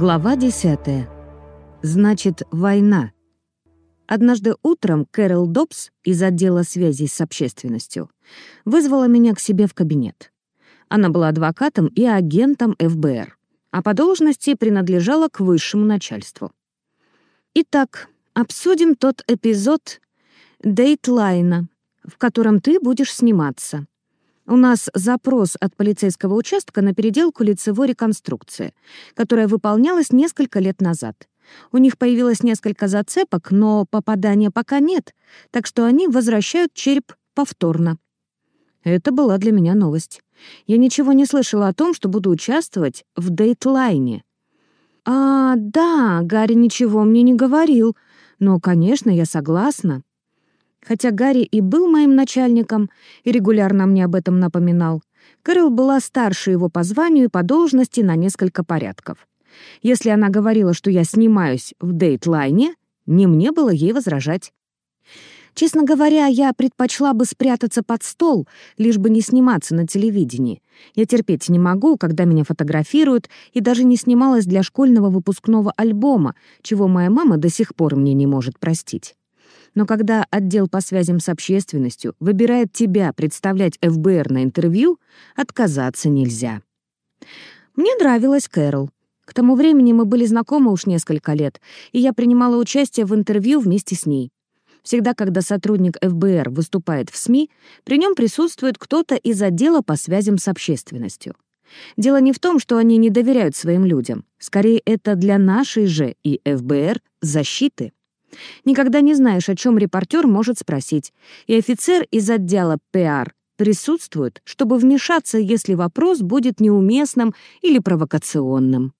Глава 10. Значит, война. Однажды утром Кэрол Добс из отдела связей с общественностью вызвала меня к себе в кабинет. Она была адвокатом и агентом ФБР, а по должности принадлежала к высшему начальству. Итак, обсудим тот эпизод Дейтлайна, в котором ты будешь сниматься. У нас запрос от полицейского участка на переделку лицевой реконструкции, которая выполнялась несколько лет назад. У них появилось несколько зацепок, но попадания пока нет, так что они возвращают череп повторно. Это была для меня новость. Я ничего не слышала о том, что буду участвовать в дейтлайне. «А, да, Гарри ничего мне не говорил. Но, конечно, я согласна. Хотя Гарри и был моим начальником и регулярно мне об этом напоминал, Кэрол была старше его по званию и по должности на несколько порядков. Если она говорила, что я снимаюсь в дейтлайне, не мне было ей возражать. Честно говоря, я предпочла бы спрятаться под стол, лишь бы не сниматься на телевидении. Я терпеть не могу, когда меня фотографируют, и даже не снималась для школьного выпускного альбома, чего моя мама до сих пор мне не может простить. Но когда отдел по связям с общественностью выбирает тебя представлять ФБР на интервью, отказаться нельзя. Мне нравилась Кэрол. К тому времени мы были знакомы уж несколько лет, и я принимала участие в интервью вместе с ней. Всегда, когда сотрудник ФБР выступает в СМИ, при нем присутствует кто-то из отдела по связям с общественностью. Дело не в том, что они не доверяют своим людям. Скорее, это для нашей же и ФБР защиты. Никогда не знаешь, о чем репортер может спросить, и офицер из отдела ПР присутствует, чтобы вмешаться, если вопрос будет неуместным или провокационным.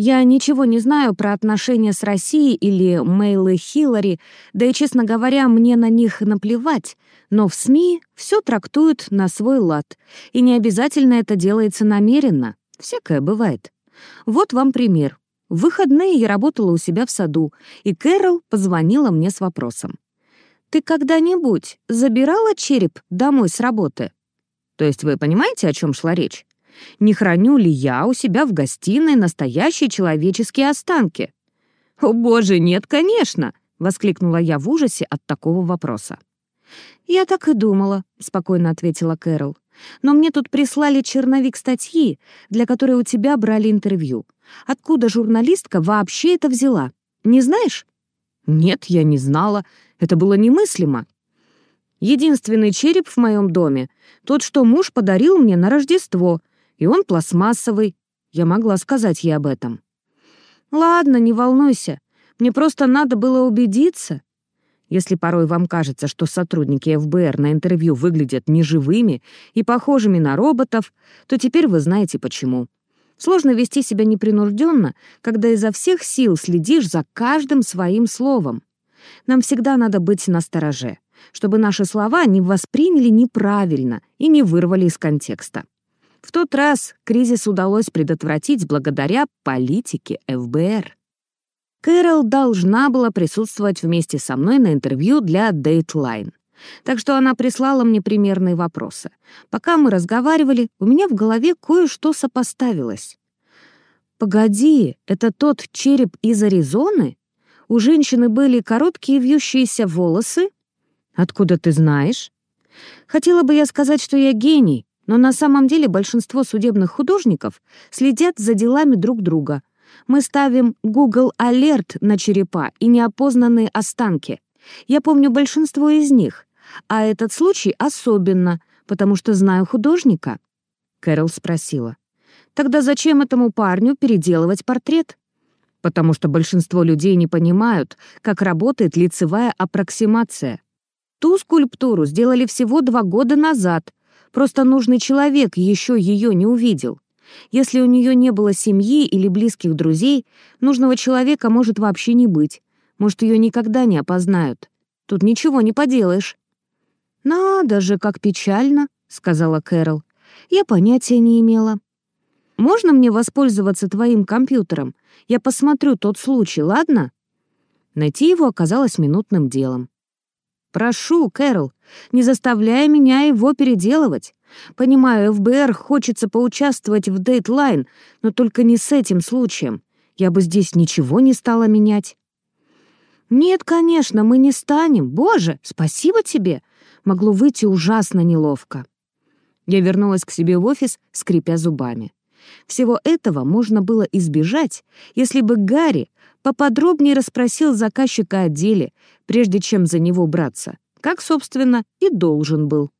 Я ничего не знаю про отношения с Россией или мейлы Хиллари, да и, честно говоря, мне на них наплевать, но в СМИ все трактуют на свой лад, и не обязательно это делается намеренно, всякое бывает. Вот вам пример. В выходные я работала у себя в саду, и Кэрол позвонила мне с вопросом. «Ты когда-нибудь забирала череп домой с работы?» То есть вы понимаете, о чем шла речь? Не храню ли я у себя в гостиной настоящие человеческие останки? «О, боже, нет, конечно!» — воскликнула я в ужасе от такого вопроса. «Я так и думала», — спокойно ответила Кэрол. «Но мне тут прислали черновик статьи, для которой у тебя брали интервью. Откуда журналистка вообще это взяла? Не знаешь?» «Нет, я не знала. Это было немыслимо. Единственный череп в моем доме — тот, что муж подарил мне на Рождество, и он пластмассовый. Я могла сказать ей об этом». «Ладно, не волнуйся. Мне просто надо было убедиться. Если порой вам кажется, что сотрудники ФБР на интервью выглядят неживыми и похожими на роботов, то теперь вы знаете почему. Сложно вести себя непринужденно, когда изо всех сил следишь за каждым своим словом. Нам всегда надо быть настороже, чтобы наши слова не восприняли неправильно и не вырвали из контекста. В тот раз кризис удалось предотвратить благодаря политике ФБР. Кэрол должна была присутствовать вместе со мной на интервью для Dateline. Так что она прислала мне примерные вопросы. Пока мы разговаривали, у меня в голове кое-что сопоставилось. «Погоди, это тот череп из Аризоны? У женщины были короткие вьющиеся волосы? Откуда ты знаешь?» Хотела бы я сказать, что я гений, но на самом деле большинство судебных художников следят за делами друг друга, мы ставим Google Alert на черепа и неопознанные останки. Я помню большинство из них, а этот случай особенно, потому что знаю художника». Кэрол спросила. «Тогда зачем этому парню переделывать портрет?» «Потому что большинство людей не понимают, как работает лицевая аппроксимация. Ту скульптуру сделали всего два года назад, просто нужный человек еще ее не увидел. Если у нее не было семьи или близких друзей, нужного человека может вообще не быть. Может, ее никогда не опознают. Тут ничего не поделаешь». «Надо же, как печально», — сказала Кэрол. «Я понятия не имела». «Можно мне воспользоваться твоим компьютером? Я посмотрю тот случай, ладно?» Найти его оказалось минутным делом. «Прошу, Кэрол, не заставляй меня его переделывать. Понимаю, ФБР хочется поучаствовать в Dateline, но только не с этим случаем. я бы здесь ничего не стала менять. «Нет, конечно, мы не станем. Боже, спасибо тебе!» Могло выйти ужасно неловко. Я вернулась к себе в офис, скрипя зубами. Всего этого можно было избежать, если бы Гарри поподробнее расспросил заказчика о деле, прежде чем за него браться, как, собственно, и должен был.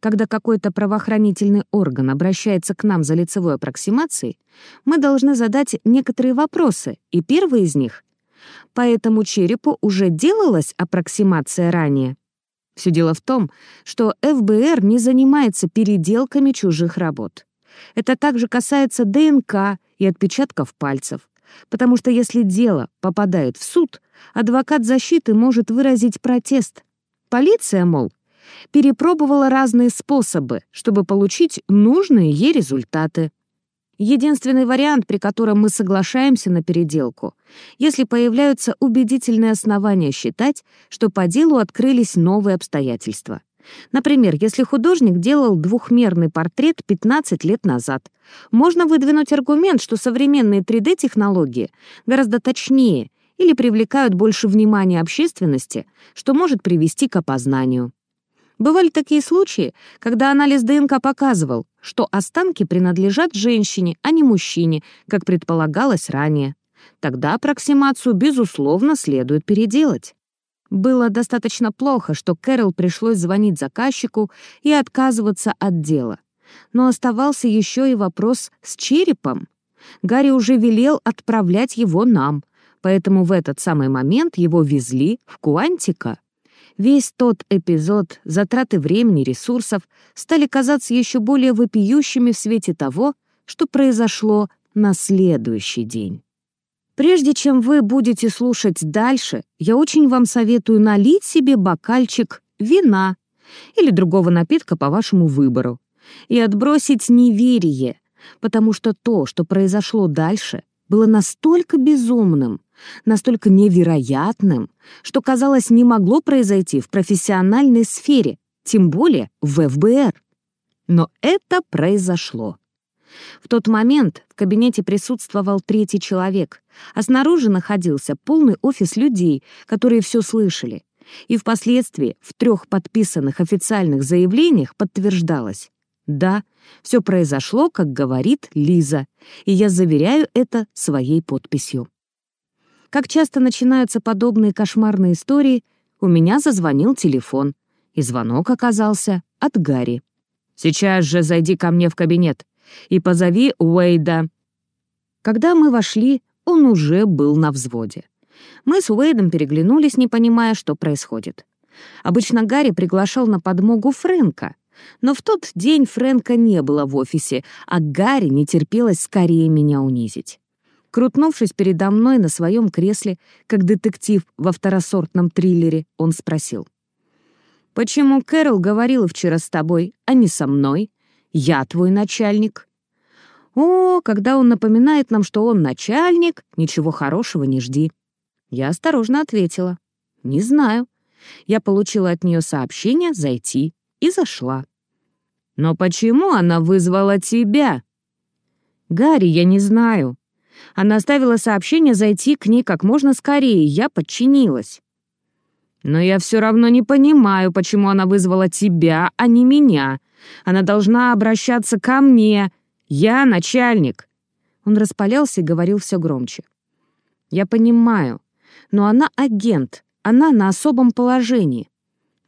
Когда какой-то правоохранительный орган обращается к нам за лицевой аппроксимацией, мы должны задать некоторые вопросы, и первый из них — по этому черепу уже делалась аппроксимация ранее? Все дело в том, что ФБР не занимается переделками чужих работ. Это также касается ДНК и отпечатков пальцев, потому что если дело попадает в суд, адвокат защиты может выразить протест. Полиция, мол, перепробовала разные способы, чтобы получить нужные ей результаты. Единственный вариант, при котором мы соглашаемся на переделку, если появляются убедительные основания считать, что по делу открылись новые обстоятельства. Например, если художник делал двухмерный портрет 15 лет назад, можно выдвинуть аргумент, что современные 3D-технологии гораздо точнее или привлекают больше внимания общественности, что может привести к опознанию. Бывали такие случаи, когда анализ ДНК показывал, что останки принадлежат женщине, а не мужчине, как предполагалось ранее. Тогда аппроксимацию, безусловно, следует переделать. Было достаточно плохо, что Кэрол пришлось звонить заказчику и отказываться от дела. Но оставался еще и вопрос с черепом. Гарри уже велел отправлять его нам, поэтому в этот самый момент его везли в Куантика. Весь тот эпизод, затраты времени, ресурсов стали казаться еще более вопиющими в свете того, что произошло на следующий день. Прежде чем вы будете слушать дальше, я очень вам советую налить себе бокальчик вина или другого напитка по вашему выбору и отбросить неверие, потому что то, что произошло дальше, было настолько безумным, настолько невероятным, что, казалось, не могло произойти в профессиональной сфере, тем более в ФБР. Но это произошло. В тот момент в кабинете присутствовал третий человек, а снаружи находился полный офис людей, которые все слышали. И впоследствии в трех подписанных официальных заявлениях подтверждалось. Да, все произошло, как говорит Лиза, и я заверяю это своей подписью. Как часто начинаются подобные кошмарные истории, у меня зазвонил телефон, и звонок оказался от Гарри. «Сейчас же зайди ко мне в кабинет и позови Уэйда». Когда мы вошли, он уже был на взводе. Мы с Уэйдом переглянулись, не понимая, что происходит. Обычно Гарри приглашал на подмогу Фрэнка, но в тот день Фрэнка не было в офисе, а Гарри не терпелось скорее меня унизить. Крутнувшись передо мной на своем кресле, как детектив во второсортном триллере, он спросил. «Почему Кэрол говорила вчера с тобой, а не со мной? Я твой начальник». «О, когда он напоминает нам, что он начальник, ничего хорошего не жди». Я осторожно ответила. «Не знаю». Я получила от нее сообщение «зайти» и зашла. «Но почему она вызвала тебя?» «Гарри, я не знаю. Она оставила сообщение зайти к ней как можно скорее, я подчинилась. Но я все равно не понимаю, почему она вызвала тебя, а не меня. Она должна обращаться ко мне. Я начальник. Он распалялся и говорил все громче. Я понимаю, но она агент, она на особом положении.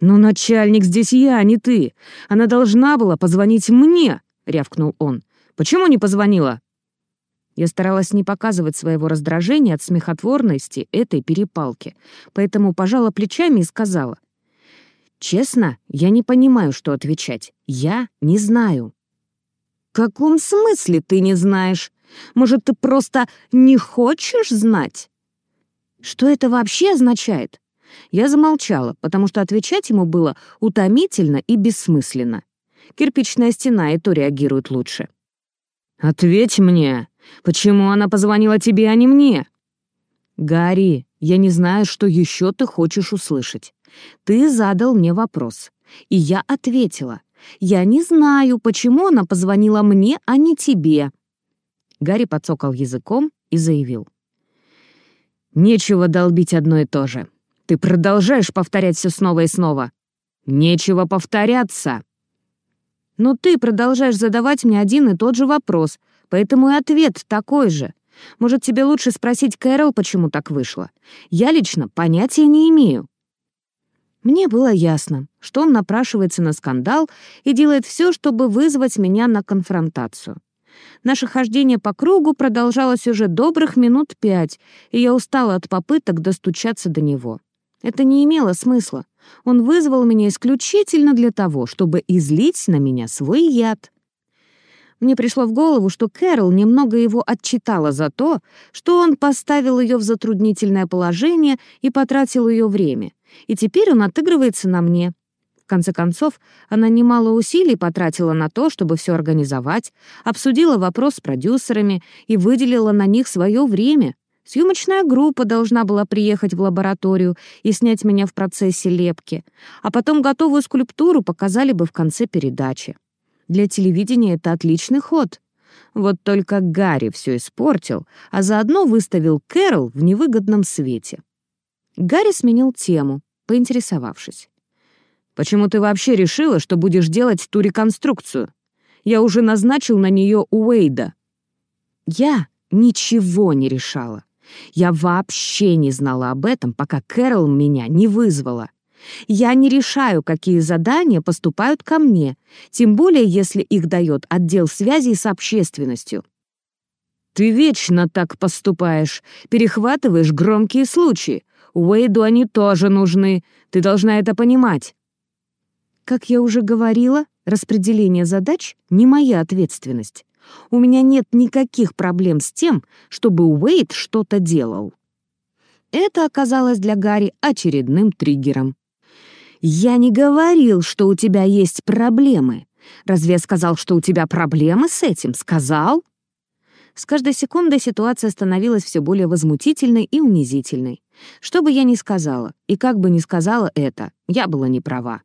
«Но начальник здесь я, а не ты. Она должна была позвонить мне», — рявкнул он. «Почему не позвонила?» Я старалась не показывать своего раздражения от смехотворности этой перепалки, поэтому пожала плечами и сказала. «Честно, я не понимаю, что отвечать. Я не знаю». «В каком смысле ты не знаешь? Может, ты просто не хочешь знать?» «Что это вообще означает?» Я замолчала, потому что отвечать ему было утомительно и бессмысленно. Кирпичная стена и то реагирует лучше. «Ответь мне, почему она позвонила тебе, а не мне?» «Гарри, я не знаю, что еще ты хочешь услышать. Ты задал мне вопрос, и я ответила. Я не знаю, почему она позвонила мне, а не тебе». Гарри подсокал языком и заявил. Нечего долбить одно и то же. Ты продолжаешь повторять все снова и снова. Нечего повторяться. Но ты продолжаешь задавать мне один и тот же вопрос, поэтому и ответ такой же. Может, тебе лучше спросить Кэрол, почему так вышло? Я лично понятия не имею. Мне было ясно, что он напрашивается на скандал и делает все, чтобы вызвать меня на конфронтацию. Наше хождение по кругу продолжалось уже добрых минут пять, и я устала от попыток достучаться до него. Это не имело смысла. Он вызвал меня исключительно для того, чтобы излить на меня свой яд. Мне пришло в голову, что Кэрол немного его отчитала за то, что он поставил ее в затруднительное положение и потратил ее время, и теперь он отыгрывается на мне. В конце концов, она немало усилий потратила на то, чтобы все организовать, обсудила вопрос с продюсерами и выделила на них свое время. Съемочная группа должна была приехать в лабораторию и снять меня в процессе лепки, а потом готовую скульптуру показали бы в конце передачи. Для телевидения это отличный ход. Вот только Гарри все испортил, а заодно выставил Кэрол в невыгодном свете. Гарри сменил тему, поинтересовавшись. «Почему ты вообще решила, что будешь делать ту реконструкцию? Я уже назначил на нее Уэйда». Я ничего не решала. Я вообще не знала об этом, пока Кэрол меня не вызвала. Я не решаю, какие задания поступают ко мне, тем более если их дает отдел связи с общественностью. Ты вечно так поступаешь, перехватываешь громкие случаи. Уэйду они тоже нужны, ты должна это понимать. Как я уже говорила, распределение задач — не моя ответственность. У меня нет никаких проблем с тем, чтобы Уэйд что-то делал. Это оказалось для Гарри очередным триггером. «Я не говорил, что у тебя есть проблемы. Разве я сказал, что у тебя проблемы с этим? Сказал?» С каждой секундой ситуация становилась все более возмутительной и унизительной. Что бы я ни сказала, и как бы ни сказала это, я была не права.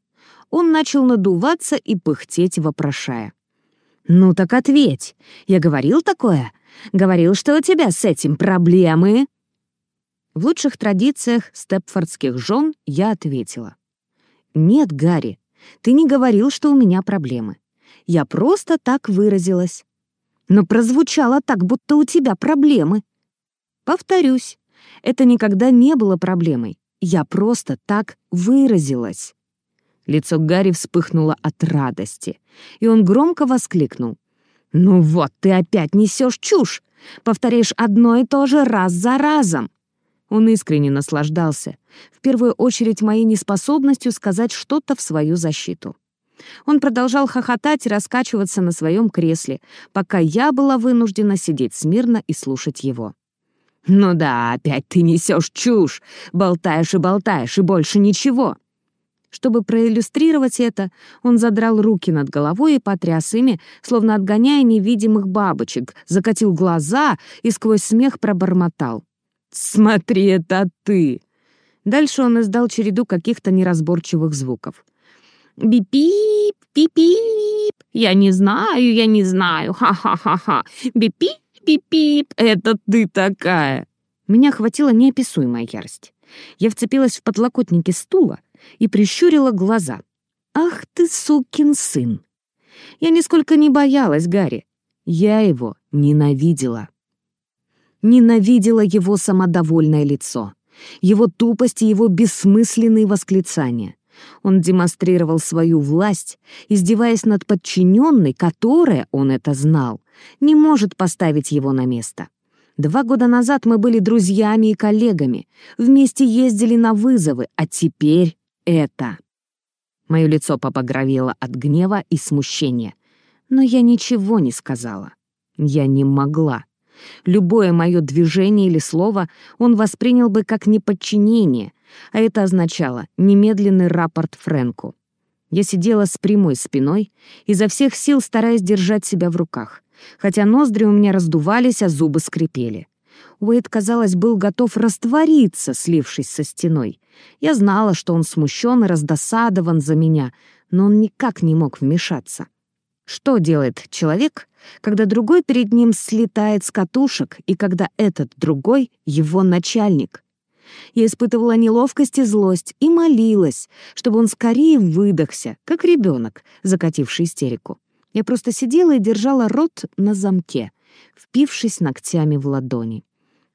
Он начал надуваться и пыхтеть, вопрошая. «Ну так ответь. Я говорил такое? Говорил, что у тебя с этим проблемы?» В лучших традициях степфордских жен я ответила. «Нет, Гарри, ты не говорил, что у меня проблемы. Я просто так выразилась. Но прозвучало так, будто у тебя проблемы. Повторюсь, это никогда не было проблемой. Я просто так выразилась». Лицо Гарри вспыхнуло от радости, и он громко воскликнул. «Ну вот, ты опять несешь чушь! Повторяешь одно и то же раз за разом! Он искренне наслаждался, в первую очередь моей неспособностью сказать что-то в свою защиту. Он продолжал хохотать и раскачиваться на своем кресле, пока я была вынуждена сидеть смирно и слушать его. «Ну да, опять ты несешь чушь, болтаешь и болтаешь, и больше ничего». Чтобы проиллюстрировать это, он задрал руки над головой и потряс ими, словно отгоняя невидимых бабочек, закатил глаза и сквозь смех пробормотал. «Смотри, это ты!» Дальше он издал череду каких-то неразборчивых звуков. «Бипип, пипип, я не знаю, я не знаю, ха-ха-ха-ха, бипип, пипип, это ты такая!» Меня охватила неописуемая ярость. Я вцепилась в подлокотники стула и прищурила глаза. «Ах ты, сукин сын!» Я нисколько не боялась Гарри. Я его ненавидела. Ненавидела его самодовольное лицо, его тупость и его бессмысленные восклицания. Он демонстрировал свою власть, издеваясь над подчиненной, которая, он это знал, не может поставить его на место. Два года назад мы были друзьями и коллегами, вместе ездили на вызовы, а теперь это. Мое лицо побагровело от гнева и смущения, но я ничего не сказала. Я не могла. Любое мое движение или слово он воспринял бы как неподчинение, а это означало немедленный рапорт Фрэнку. Я сидела с прямой спиной, изо всех сил стараясь держать себя в руках, хотя ноздри у меня раздувались, а зубы скрипели. Уэйд, казалось, был готов раствориться, слившись со стеной. Я знала, что он смущен и раздосадован за меня, но он никак не мог вмешаться. Что делает человек, когда другой перед ним слетает с катушек, и когда этот другой — его начальник? Я испытывала неловкость и злость и молилась, чтобы он скорее выдохся, как ребенок, закативший истерику. Я просто сидела и держала рот на замке, впившись ногтями в ладони.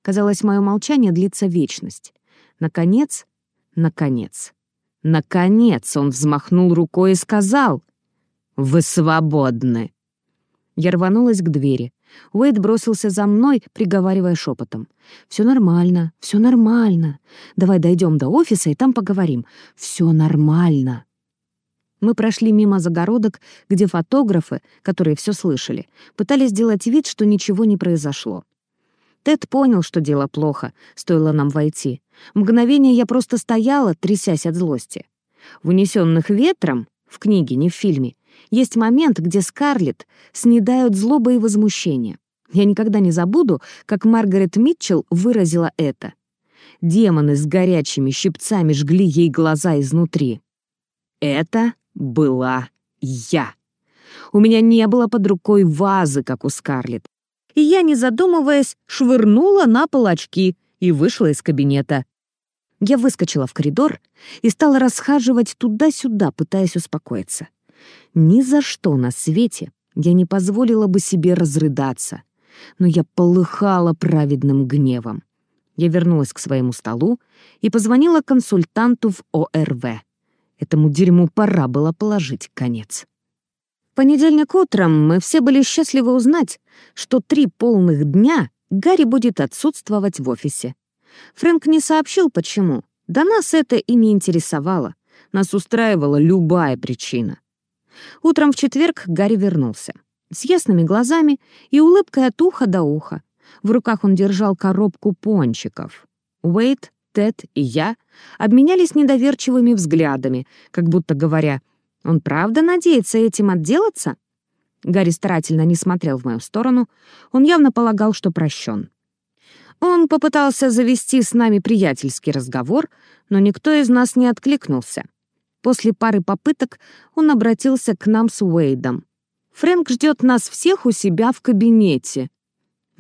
Казалось, мое молчание длится вечность. Наконец, наконец, наконец он взмахнул рукой и сказал «Вы свободны!» Я рванулась к двери. Уэйд бросился за мной, приговаривая шепотом. «Все нормально, все нормально. Давай дойдем до офиса и там поговорим. Все нормально». Мы прошли мимо загородок, где фотографы, которые все слышали, пытались сделать вид, что ничего не произошло. Тед понял, что дело плохо, стоило нам войти. Мгновение я просто стояла, трясясь от злости. В «Унесенных ветром» в книге, не в фильме, есть момент, где Скарлетт снедают злоба и возмущение. Я никогда не забуду, как Маргарет Митчелл выразила это. Демоны с горячими щипцами жгли ей глаза изнутри. Это была я. У меня не было под рукой вазы, как у Скарлетт. И я, не задумываясь, швырнула на пол очки и вышла из кабинета. Я выскочила в коридор и стала расхаживать туда-сюда, пытаясь успокоиться. Ни за что на свете я не позволила бы себе разрыдаться, но я полыхала праведным гневом. Я вернулась к своему столу и позвонила консультанту в ОРВ. Этому дерьму пора было положить конец. Понедельник утром мы все были счастливы узнать, что три полных дня Гарри будет отсутствовать в офисе. Фрэнк не сообщил, почему. Да нас это и не интересовало. Нас устраивала любая причина. Утром в четверг Гарри вернулся. С ясными глазами и улыбкой от уха до уха. В руках он держал коробку пончиков. Уэйт, Тед и я обменялись недоверчивыми взглядами, как будто говоря, «Он правда надеется этим отделаться?» Гарри старательно не смотрел в мою сторону. Он явно полагал, что прощен. Он попытался завести с нами приятельский разговор, но никто из нас не откликнулся. После пары попыток он обратился к нам с Уэйдом. «Фрэнк ждет нас всех у себя в кабинете».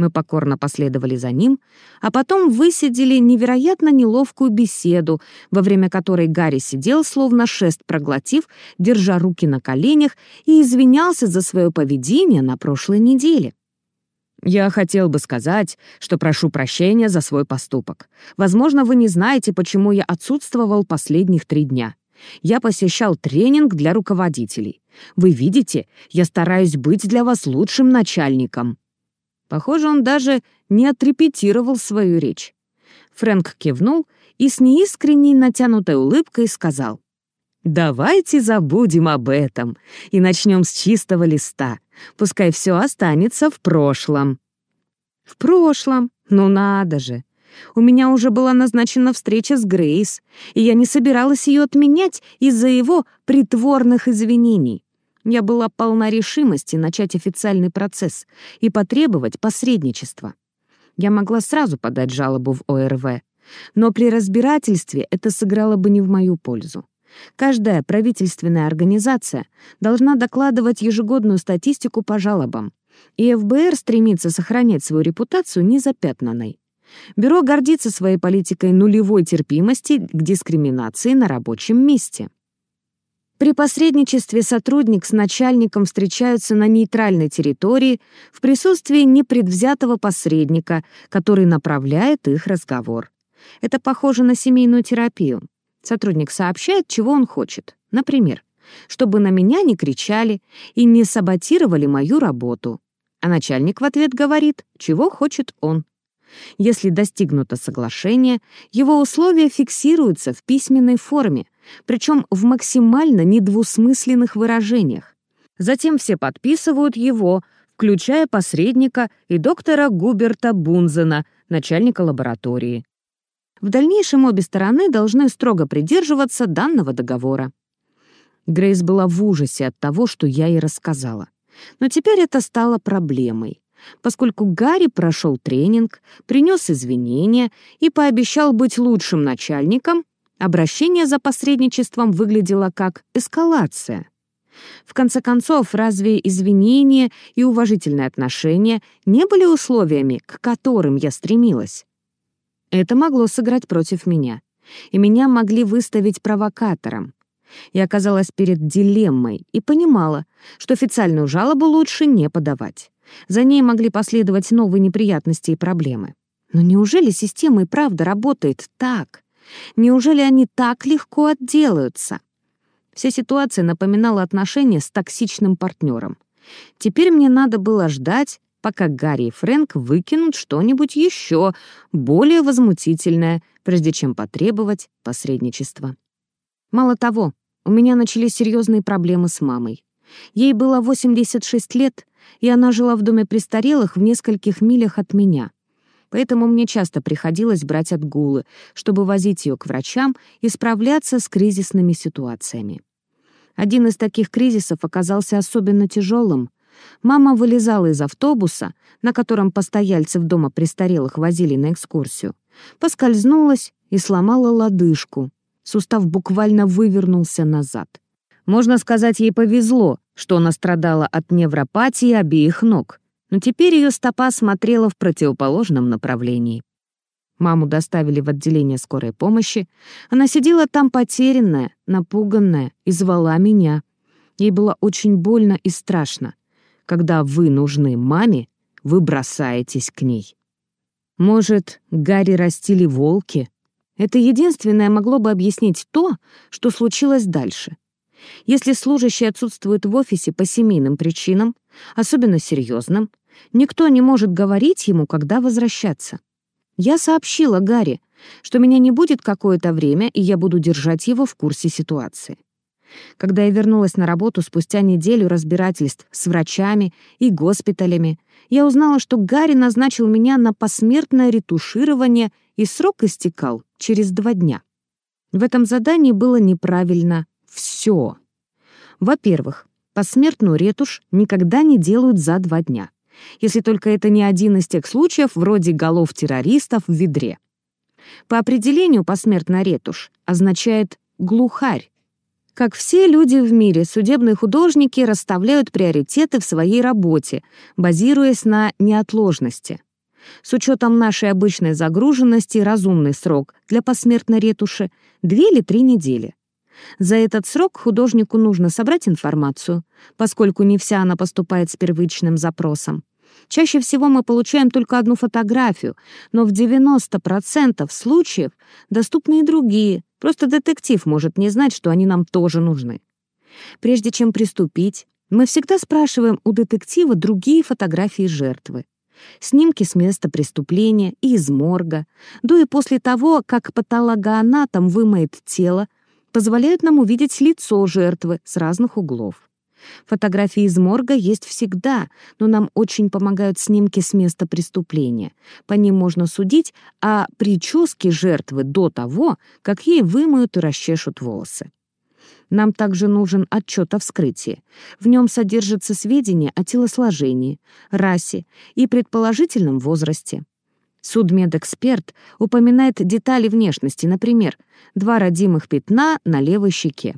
Мы покорно последовали за ним, а потом высидели невероятно неловкую беседу, во время которой Гарри сидел, словно шест проглотив, держа руки на коленях и извинялся за свое поведение на прошлой неделе. «Я хотел бы сказать, что прошу прощения за свой поступок. Возможно, вы не знаете, почему я отсутствовал последних три дня. Я посещал тренинг для руководителей. Вы видите, я стараюсь быть для вас лучшим начальником». Похоже, он даже не отрепетировал свою речь. Фрэнк кивнул и с неискренней натянутой улыбкой сказал. «Давайте забудем об этом и начнем с чистого листа. Пускай все останется в прошлом». «В прошлом? Ну надо же! У меня уже была назначена встреча с Грейс, и я не собиралась ее отменять из-за его притворных извинений. Я была полна решимости начать официальный процесс и потребовать посредничества. Я могла сразу подать жалобу в ОРВ, но при разбирательстве это сыграло бы не в мою пользу. Каждая правительственная организация должна докладывать ежегодную статистику по жалобам, и ФБР стремится сохранять свою репутацию незапятнанной. Бюро гордится своей политикой нулевой терпимости к дискриминации на рабочем месте. При посредничестве сотрудник с начальником встречаются на нейтральной территории в присутствии непредвзятого посредника, который направляет их разговор. Это похоже на семейную терапию. Сотрудник сообщает, чего он хочет. Например, чтобы на меня не кричали и не саботировали мою работу. А начальник в ответ говорит, чего хочет он. Если достигнуто соглашение, его условия фиксируются в письменной форме, причем в максимально недвусмысленных выражениях. Затем все подписывают его, включая посредника и доктора Губерта Бунзена, начальника лаборатории. В дальнейшем обе стороны должны строго придерживаться данного договора. Грейс была в ужасе от того, что я ей рассказала. Но теперь это стало проблемой поскольку Гарри прошел тренинг, принес извинения и пообещал быть лучшим начальником, обращение за посредничеством выглядело как эскалация. В конце концов, разве извинения и уважительное отношение не были условиями, к которым я стремилась? Это могло сыграть против меня, и меня могли выставить провокатором. Я оказалась перед дилеммой и понимала, что официальную жалобу лучше не подавать. За ней могли последовать новые неприятности и проблемы. Но неужели система и правда работает так? Неужели они так легко отделаются? Вся ситуация напоминала отношения с токсичным партнером. Теперь мне надо было ждать, пока Гарри и Фрэнк выкинут что-нибудь еще более возмутительное, прежде чем потребовать посредничества. Мало того, у меня начались серьезные проблемы с мамой. Ей было 86 лет, и она жила в доме престарелых в нескольких милях от меня. Поэтому мне часто приходилось брать отгулы, чтобы возить ее к врачам и справляться с кризисными ситуациями. Один из таких кризисов оказался особенно тяжелым. Мама вылезала из автобуса, на котором постояльцев дома престарелых возили на экскурсию, поскользнулась и сломала лодыжку. Сустав буквально вывернулся назад. Можно сказать, ей повезло, что она страдала от невропатии обеих ног, но теперь ее стопа смотрела в противоположном направлении. Маму доставили в отделение скорой помощи. Она сидела там потерянная, напуганная и звала меня. Ей было очень больно и страшно. Когда вы нужны маме, вы бросаетесь к ней. Может, Гарри растили волки? Это единственное могло бы объяснить то, что случилось дальше. Если служащий отсутствует в офисе по семейным причинам, особенно серьезным, никто не может говорить ему, когда возвращаться. Я сообщила Гарри, что меня не будет какое-то время, и я буду держать его в курсе ситуации. Когда я вернулась на работу спустя неделю разбирательств с врачами и госпиталями, я узнала, что Гарри назначил меня на посмертное ретуширование, и срок истекал через два дня. В этом задании было неправильно все. Во-первых, посмертную ретушь никогда не делают за два дня если только это не один из тех случаев вроде голов террористов в ведре. По определению посмертная ретушь означает «глухарь». Как все люди в мире, судебные художники расставляют приоритеты в своей работе, базируясь на неотложности. С учетом нашей обычной загруженности разумный срок для посмертной ретуши — две или три недели. За этот срок художнику нужно собрать информацию, поскольку не вся она поступает с первичным запросом, Чаще всего мы получаем только одну фотографию, но в 90% случаев доступны и другие, просто детектив может не знать, что они нам тоже нужны. Прежде чем приступить, мы всегда спрашиваем у детектива другие фотографии жертвы. Снимки с места преступления и из морга, до и после того, как патологоанатом вымоет тело, позволяют нам увидеть лицо жертвы с разных углов. Фотографии из морга есть всегда, но нам очень помогают снимки с места преступления. По ним можно судить о прическе жертвы до того, как ей вымоют и расчешут волосы. Нам также нужен отчет о вскрытии. В нем содержатся сведения о телосложении, расе и предположительном возрасте. Судмедэксперт упоминает детали внешности, например, два родимых пятна на левой щеке.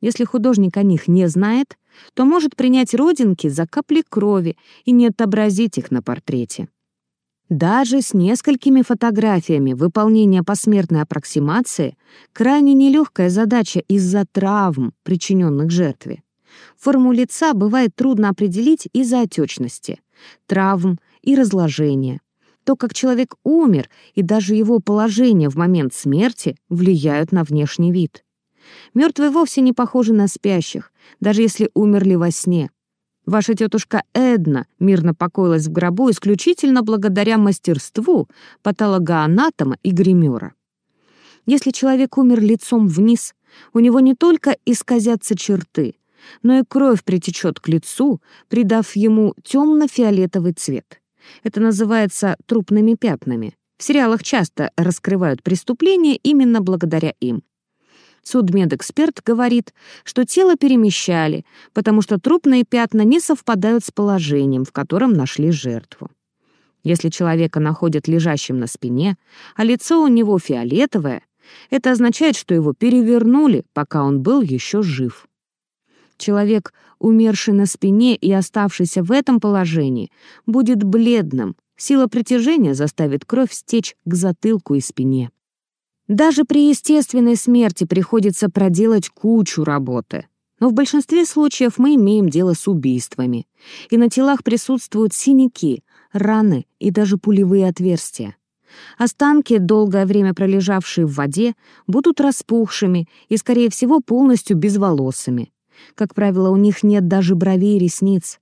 Если художник о них не знает, то может принять родинки за капли крови и не отобразить их на портрете. Даже с несколькими фотографиями выполнение посмертной аппроксимации — крайне нелегкая задача из-за травм, причиненных жертве. Форму лица бывает трудно определить из-за отечности, травм и разложения. То, как человек умер, и даже его положение в момент смерти влияют на внешний вид. Мертвые вовсе не похожи на спящих, даже если умерли во сне. Ваша тетушка Эдна мирно покоилась в гробу исключительно благодаря мастерству патологоанатома и гримера. Если человек умер лицом вниз, у него не только исказятся черты, но и кровь притечет к лицу, придав ему темно-фиолетовый цвет. Это называется трупными пятнами. В сериалах часто раскрывают преступления именно благодаря им. Судмедэксперт говорит, что тело перемещали, потому что трупные пятна не совпадают с положением, в котором нашли жертву. Если человека находят лежащим на спине, а лицо у него фиолетовое, это означает, что его перевернули, пока он был еще жив. Человек, умерший на спине и оставшийся в этом положении, будет бледным. Сила притяжения заставит кровь стечь к затылку и спине. Даже при естественной смерти приходится проделать кучу работы. Но в большинстве случаев мы имеем дело с убийствами, и на телах присутствуют синяки, раны и даже пулевые отверстия. Останки, долгое время пролежавшие в воде, будут распухшими и, скорее всего, полностью безволосыми. Как правило, у них нет даже бровей и ресниц.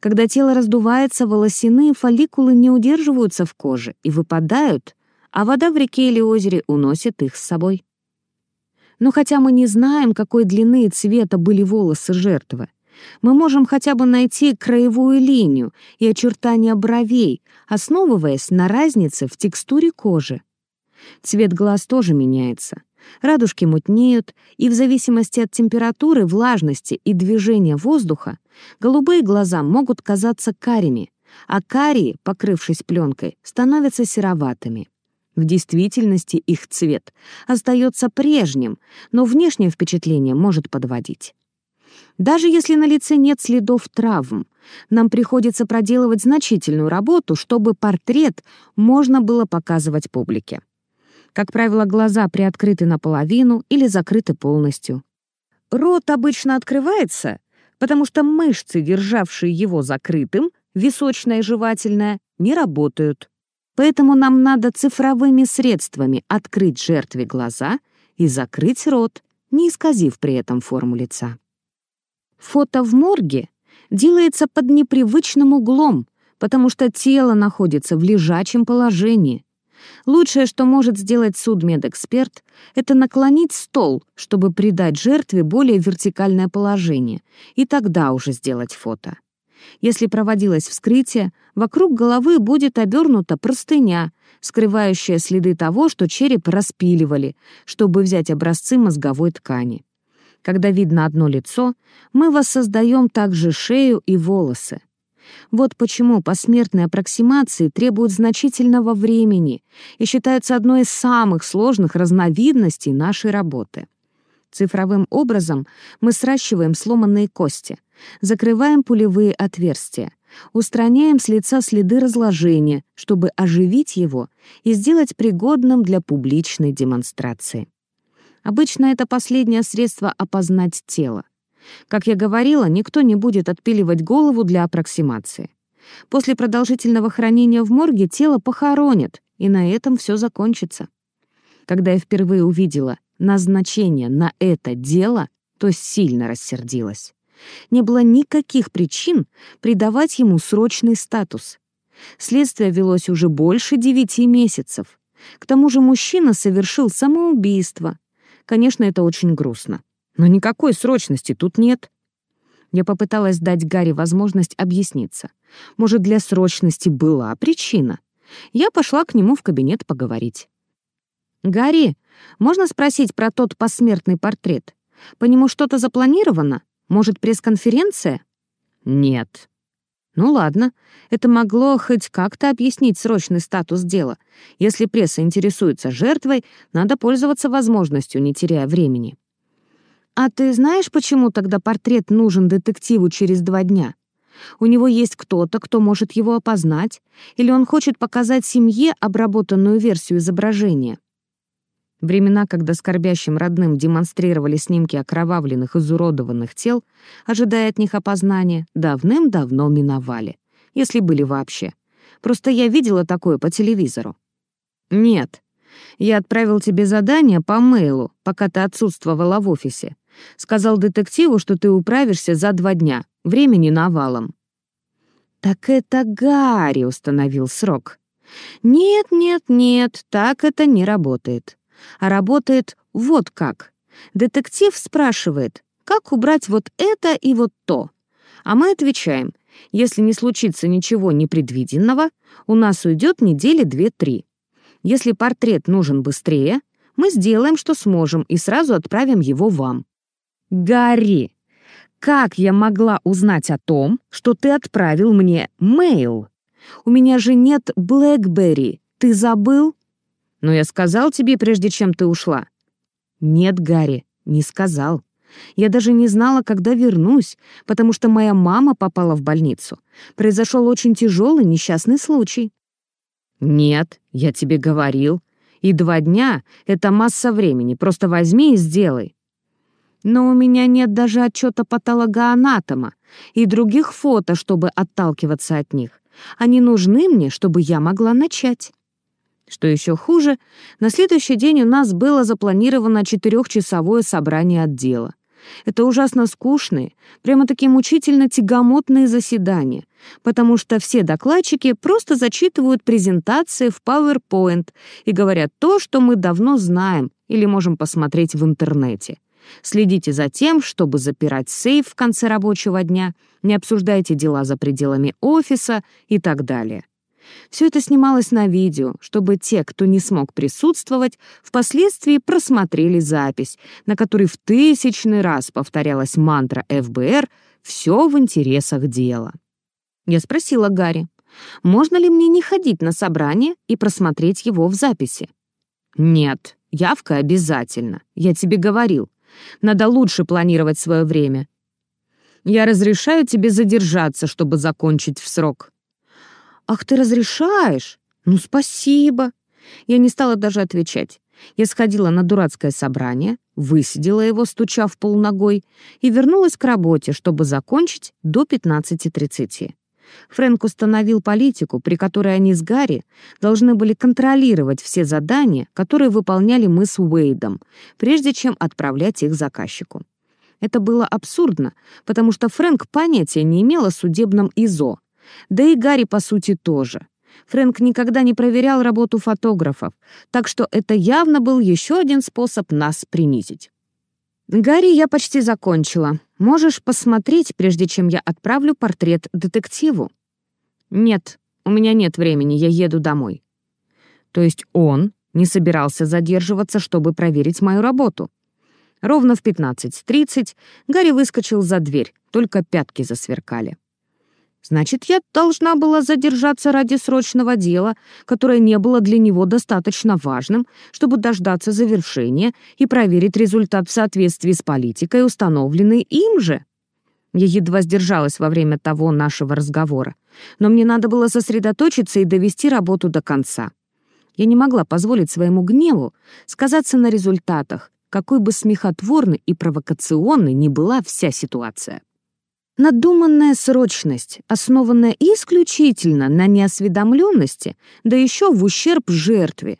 Когда тело раздувается, волосяные фолликулы не удерживаются в коже и выпадают, а вода в реке или озере уносит их с собой. Но хотя мы не знаем, какой длины и цвета были волосы жертвы, мы можем хотя бы найти краевую линию и очертания бровей, основываясь на разнице в текстуре кожи. Цвет глаз тоже меняется. Радужки мутнеют, и в зависимости от температуры, влажности и движения воздуха голубые глаза могут казаться карими, а карие, покрывшись пленкой, становятся сероватыми. В действительности их цвет остается прежним, но внешнее впечатление может подводить. Даже если на лице нет следов травм, нам приходится проделывать значительную работу, чтобы портрет можно было показывать публике. Как правило, глаза приоткрыты наполовину или закрыты полностью. Рот обычно открывается, потому что мышцы, державшие его закрытым, височная и жевательная, не работают. Поэтому нам надо цифровыми средствами открыть жертве глаза и закрыть рот, не исказив при этом форму лица. Фото в морге делается под непривычным углом, потому что тело находится в лежачем положении, Лучшее, что может сделать судмедэксперт, это наклонить стол, чтобы придать жертве более вертикальное положение, и тогда уже сделать фото. Если проводилось вскрытие, вокруг головы будет обернута простыня, скрывающая следы того, что череп распиливали, чтобы взять образцы мозговой ткани. Когда видно одно лицо, мы воссоздаем также шею и волосы. Вот почему посмертные аппроксимации требуют значительного времени и считаются одной из самых сложных разновидностей нашей работы. Цифровым образом мы сращиваем сломанные кости, закрываем пулевые отверстия, устраняем с лица следы разложения, чтобы оживить его и сделать пригодным для публичной демонстрации. Обычно это последнее средство опознать тело. Как я говорила, никто не будет отпиливать голову для аппроксимации. После продолжительного хранения в морге тело похоронят, и на этом все закончится. Когда я впервые увидела назначение на это дело, то сильно рассердилась. Не было никаких причин придавать ему срочный статус. Следствие велось уже больше девяти месяцев. К тому же мужчина совершил самоубийство. Конечно, это очень грустно. Но никакой срочности тут нет. Я попыталась дать Гарри возможность объясниться. Может, для срочности была причина. Я пошла к нему в кабинет поговорить. «Гарри, можно спросить про тот посмертный портрет? По нему что-то запланировано? Может, пресс-конференция?» «Нет». «Ну ладно, это могло хоть как-то объяснить срочный статус дела. Если пресса интересуется жертвой, надо пользоваться возможностью, не теряя времени». «А ты знаешь, почему тогда портрет нужен детективу через два дня? У него есть кто-то, кто может его опознать, или он хочет показать семье обработанную версию изображения?» Времена, когда скорбящим родным демонстрировали снимки окровавленных, изуродованных тел, ожидая от них опознания, давным-давно миновали, если были вообще. Просто я видела такое по телевизору. «Нет, я отправил тебе задание по мейлу, пока ты отсутствовала в офисе. Сказал детективу, что ты управишься за два дня. Времени навалом». «Так это Гарри установил срок». «Нет, нет, нет, так это не работает. А работает вот как. Детектив спрашивает, как убрать вот это и вот то. А мы отвечаем, если не случится ничего непредвиденного, у нас уйдет недели две-три. Если портрет нужен быстрее, мы сделаем, что сможем, и сразу отправим его вам. Гарри, как я могла узнать о том, что ты отправил мне мейл? У меня же нет Блэкберри. Ты забыл? Но я сказал тебе, прежде чем ты ушла. Нет, Гарри, не сказал. Я даже не знала, когда вернусь, потому что моя мама попала в больницу. Произошел очень тяжелый несчастный случай. «Нет, я тебе говорил. И два дня — это масса времени. Просто возьми и сделай». Но у меня нет даже отчета патологоанатома и других фото, чтобы отталкиваться от них. Они нужны мне, чтобы я могла начать. Что еще хуже, на следующий день у нас было запланировано четырехчасовое собрание отдела. Это ужасно скучные, прямо-таки мучительно тягомотные заседания, потому что все докладчики просто зачитывают презентации в PowerPoint и говорят то, что мы давно знаем или можем посмотреть в интернете. Следите за тем, чтобы запирать сейф в конце рабочего дня, не обсуждайте дела за пределами офиса и так далее. Все это снималось на видео, чтобы те, кто не смог присутствовать, впоследствии просмотрели запись, на которой в тысячный раз повторялась мантра ФБР «все в интересах дела». Я спросила Гарри, можно ли мне не ходить на собрание и просмотреть его в записи? «Нет, явка обязательно, я тебе говорил. Надо лучше планировать свое время. Я разрешаю тебе задержаться, чтобы закончить в срок». «Ах, ты разрешаешь? Ну, спасибо!» Я не стала даже отвечать. Я сходила на дурацкое собрание, высидела его, стуча в полногой, и вернулась к работе, чтобы закончить до 15.30. Фрэнк установил политику, при которой они с Гарри должны были контролировать все задания, которые выполняли мы с Уэйдом, прежде чем отправлять их заказчику. Это было абсурдно, потому что Фрэнк понятия не имел о судебном ИЗО, да и Гарри, по сути, тоже. Фрэнк никогда не проверял работу фотографов, так что это явно был еще один способ нас принизить. «Гарри, я почти закончила. Можешь посмотреть, прежде чем я отправлю портрет детективу?» «Нет, у меня нет времени, я еду домой». То есть он не собирался задерживаться, чтобы проверить мою работу. Ровно в 15.30 Гарри выскочил за дверь, только пятки засверкали. Значит, я должна была задержаться ради срочного дела, которое не было для него достаточно важным, чтобы дождаться завершения и проверить результат в соответствии с политикой, установленной им же. Я едва сдержалась во время того нашего разговора, но мне надо было сосредоточиться и довести работу до конца. Я не могла позволить своему гневу сказаться на результатах, какой бы смехотворной и провокационной ни была вся ситуация. Надуманная срочность, основанная исключительно на неосведомленности, да еще в ущерб жертве.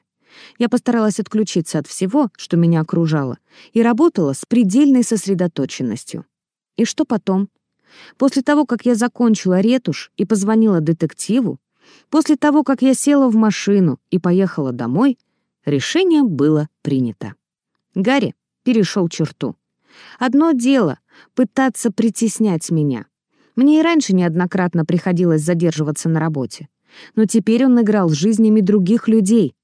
Я постаралась отключиться от всего, что меня окружало, и работала с предельной сосредоточенностью. И что потом? После того, как я закончила ретушь и позвонила детективу, после того, как я села в машину и поехала домой, решение было принято. Гарри перешел черту. Одно дело — пытаться притеснять меня. Мне и раньше неоднократно приходилось задерживаться на работе. Но теперь он играл с жизнями других людей.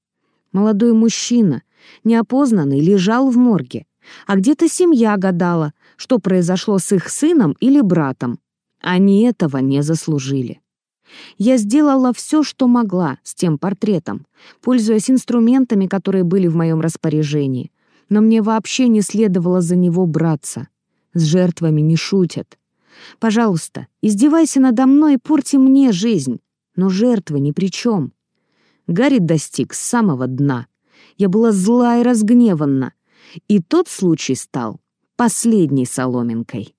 Молодой мужчина, неопознанный, лежал в морге. А где-то семья гадала, что произошло с их сыном или братом. Они этого не заслужили. Я сделала все, что могла с тем портретом, пользуясь инструментами, которые были в моем распоряжении, но мне вообще не следовало за него браться. С жертвами не шутят. Пожалуйста, издевайся надо мной и порти мне жизнь, но жертвы ни при чем. Гарри достиг самого дна. Я была зла и разгневанна, и тот случай стал последней соломинкой.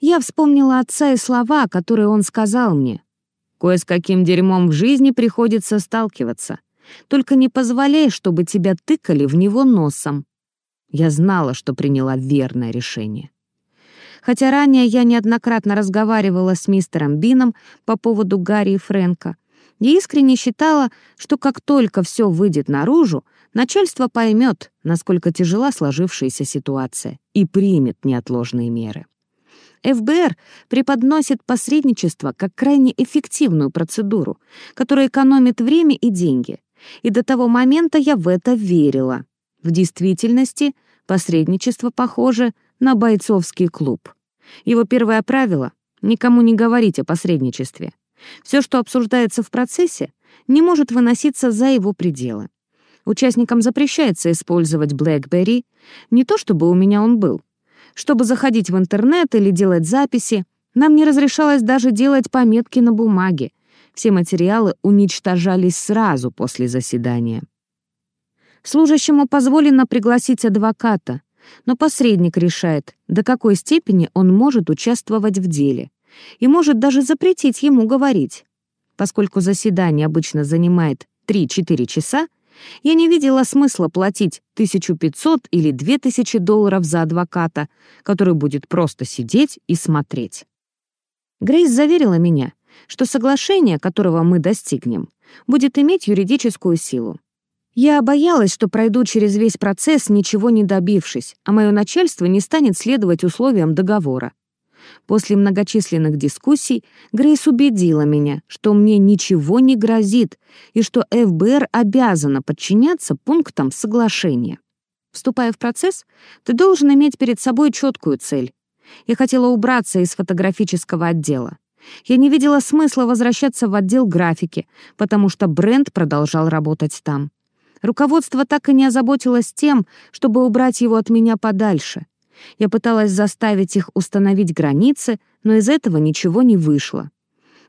Я вспомнила отца и слова, которые он сказал мне. Кое с каким дерьмом в жизни приходится сталкиваться. Только не позволяй, чтобы тебя тыкали в него носом. Я знала, что приняла верное решение. Хотя ранее я неоднократно разговаривала с мистером Бином по поводу Гарри и Фрэнка, я искренне считала, что как только все выйдет наружу, начальство поймет, насколько тяжела сложившаяся ситуация и примет неотложные меры. ФБР преподносит посредничество как крайне эффективную процедуру, которая экономит время и деньги, и до того момента я в это верила. В действительности посредничество похоже на бойцовский клуб. Его первое правило — никому не говорить о посредничестве. Все, что обсуждается в процессе, не может выноситься за его пределы. Участникам запрещается использовать BlackBerry, не то чтобы у меня он был. Чтобы заходить в интернет или делать записи, нам не разрешалось даже делать пометки на бумаге. Все материалы уничтожались сразу после заседания. Служащему позволено пригласить адвоката, но посредник решает, до какой степени он может участвовать в деле, и может даже запретить ему говорить. Поскольку заседание обычно занимает 3-4 часа, я не видела смысла платить 1500 или 2000 долларов за адвоката, который будет просто сидеть и смотреть. Грейс заверила меня, что соглашение, которого мы достигнем, будет иметь юридическую силу. Я боялась, что пройду через весь процесс, ничего не добившись, а мое начальство не станет следовать условиям договора. После многочисленных дискуссий Грейс убедила меня, что мне ничего не грозит и что ФБР обязана подчиняться пунктам соглашения. Вступая в процесс, ты должен иметь перед собой четкую цель. Я хотела убраться из фотографического отдела. Я не видела смысла возвращаться в отдел графики, потому что бренд продолжал работать там. Руководство так и не озаботилось тем, чтобы убрать его от меня подальше. Я пыталась заставить их установить границы, но из этого ничего не вышло.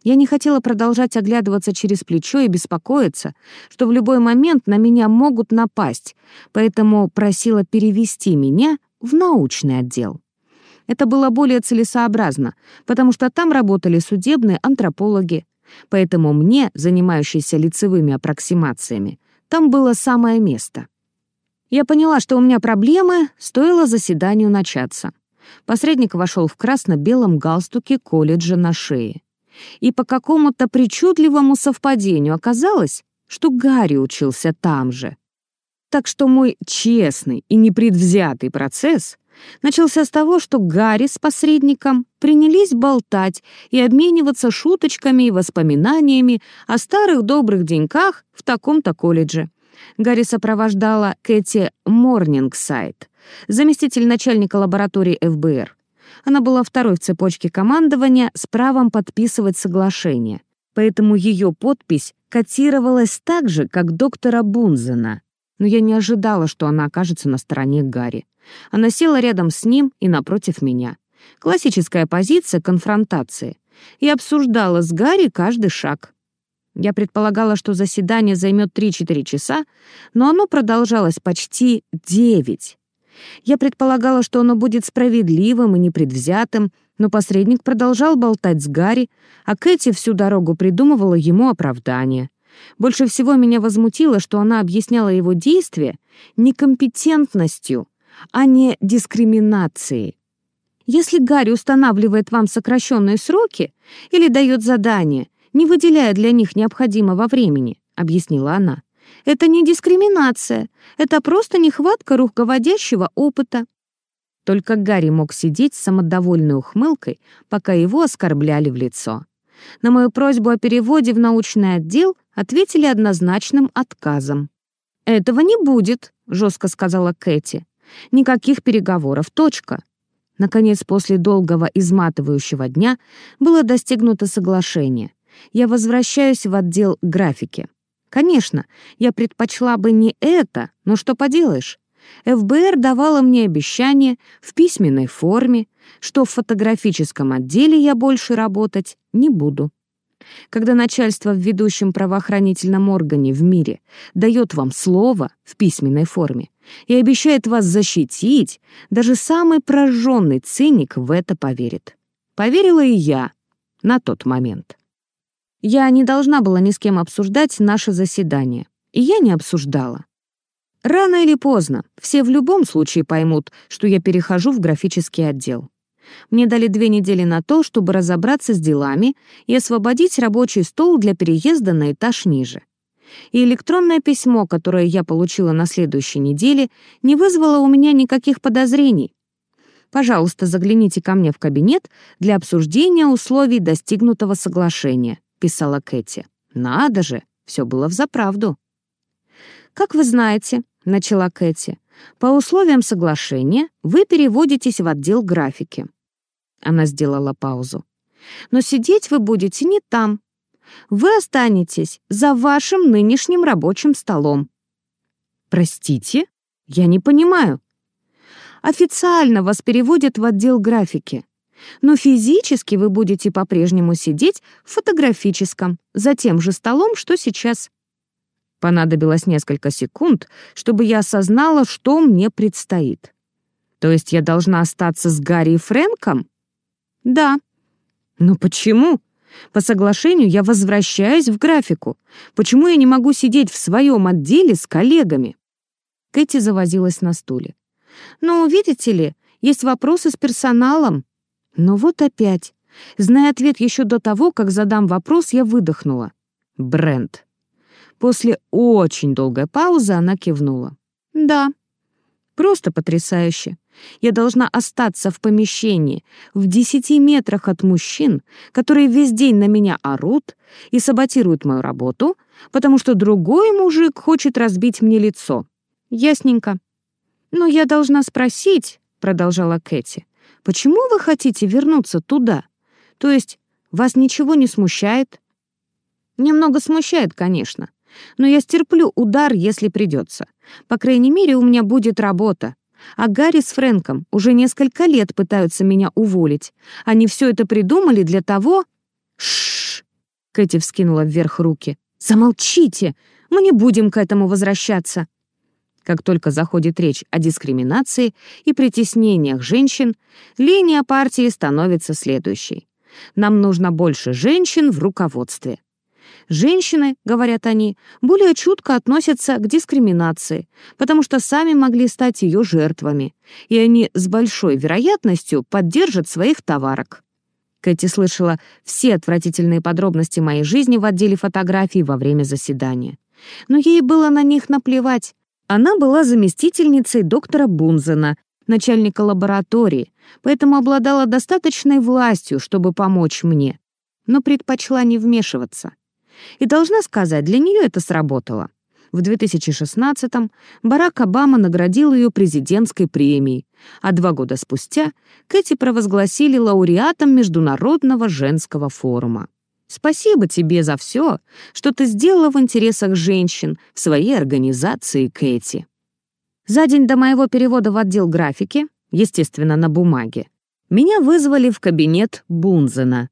Я не хотела продолжать оглядываться через плечо и беспокоиться, что в любой момент на меня могут напасть, поэтому просила перевести меня в научный отдел. Это было более целесообразно, потому что там работали судебные антропологи, поэтому мне, занимающейся лицевыми аппроксимациями, там было самое место. Я поняла, что у меня проблемы, стоило заседанию начаться. Посредник вошел в красно-белом галстуке колледжа на шее. И по какому-то причудливому совпадению оказалось, что Гарри учился там же. Так что мой честный и непредвзятый процесс начался с того, что Гарри с посредником принялись болтать и обмениваться шуточками и воспоминаниями о старых добрых деньках в таком-то колледже. Гарри сопровождала Кэти Морнингсайд, заместитель начальника лаборатории ФБР. Она была второй в цепочке командования с правом подписывать соглашение, поэтому ее подпись котировалась так же, как доктора Бунзена. Но я не ожидала, что она окажется на стороне Гарри. Она села рядом с ним и напротив меня. Классическая позиция конфронтации. И обсуждала с Гарри каждый шаг. Я предполагала, что заседание займет 3-4 часа, но оно продолжалось почти 9. Я предполагала, что оно будет справедливым и непредвзятым, но посредник продолжал болтать с Гарри, а Кэти всю дорогу придумывала ему оправдание. Больше всего меня возмутило, что она объясняла его действия некомпетентностью, а не дискриминацией. Если Гарри устанавливает вам сокращенные сроки или дает задание, не выделяя для них необходимого времени», — объяснила она. «Это не дискриминация, это просто нехватка руководящего опыта». Только Гарри мог сидеть с самодовольной ухмылкой, пока его оскорбляли в лицо. На мою просьбу о переводе в научный отдел ответили однозначным отказом. «Этого не будет», — жестко сказала Кэти. «Никаких переговоров, точка». Наконец, после долгого изматывающего дня было достигнуто соглашение я возвращаюсь в отдел графики. Конечно, я предпочла бы не это, но что поделаешь. ФБР давала мне обещание в письменной форме, что в фотографическом отделе я больше работать не буду. Когда начальство в ведущем правоохранительном органе в мире дает вам слово в письменной форме и обещает вас защитить, даже самый прожженный циник в это поверит. Поверила и я на тот момент. Я не должна была ни с кем обсуждать наше заседание. И я не обсуждала. Рано или поздно все в любом случае поймут, что я перехожу в графический отдел. Мне дали две недели на то, чтобы разобраться с делами и освободить рабочий стол для переезда на этаж ниже. И электронное письмо, которое я получила на следующей неделе, не вызвало у меня никаких подозрений. Пожалуйста, загляните ко мне в кабинет для обсуждения условий достигнутого соглашения. — писала Кэти. «Надо же, все было взаправду». «Как вы знаете», — начала Кэти, «по условиям соглашения вы переводитесь в отдел графики». Она сделала паузу. «Но сидеть вы будете не там. Вы останетесь за вашим нынешним рабочим столом». «Простите? Я не понимаю». Официально вас переводят в отдел графики. Но физически вы будете по-прежнему сидеть в фотографическом, за тем же столом, что сейчас. Понадобилось несколько секунд, чтобы я осознала, что мне предстоит. То есть я должна остаться с Гарри и Фрэнком? Да. Но почему? По соглашению я возвращаюсь в графику. Почему я не могу сидеть в своем отделе с коллегами? Кэти завозилась на стуле. «Ну, видите ли, есть вопросы с персоналом». Но вот опять. Зная ответ еще до того, как задам вопрос, я выдохнула. Брент. После очень долгой паузы она кивнула. «Да, просто потрясающе. Я должна остаться в помещении в десяти метрах от мужчин, которые весь день на меня орут и саботируют мою работу, потому что другой мужик хочет разбить мне лицо. Ясненько. Но я должна спросить, продолжала Кэти, почему вы хотите вернуться туда? То есть вас ничего не смущает? Немного смущает, конечно. Но я стерплю удар, если придется. По крайней мере, у меня будет работа. А Гарри с Фрэнком уже несколько лет пытаются меня уволить. Они все это придумали для того... Шш! Кэти вскинула вверх руки. Замолчите! Мы не будем к этому возвращаться. Как только заходит речь о дискриминации и притеснениях женщин, линия партии становится следующей. Нам нужно больше женщин в руководстве. Женщины, говорят они, более чутко относятся к дискриминации, потому что сами могли стать ее жертвами, и они с большой вероятностью поддержат своих товарок. Кэти слышала все отвратительные подробности моей жизни в отделе фотографий во время заседания. Но ей было на них наплевать. Она была заместительницей доктора Бунзена, начальника лаборатории, поэтому обладала достаточной властью, чтобы помочь мне, но предпочла не вмешиваться. И должна сказать, для нее это сработало. В 2016-м Барак Обама наградил ее президентской премией, а два года спустя Кэти провозгласили лауреатом Международного женского форума. Спасибо тебе за все, что ты сделала в интересах женщин в своей организации, Кэти. За день до моего перевода в отдел графики, естественно, на бумаге, меня вызвали в кабинет Бунзена.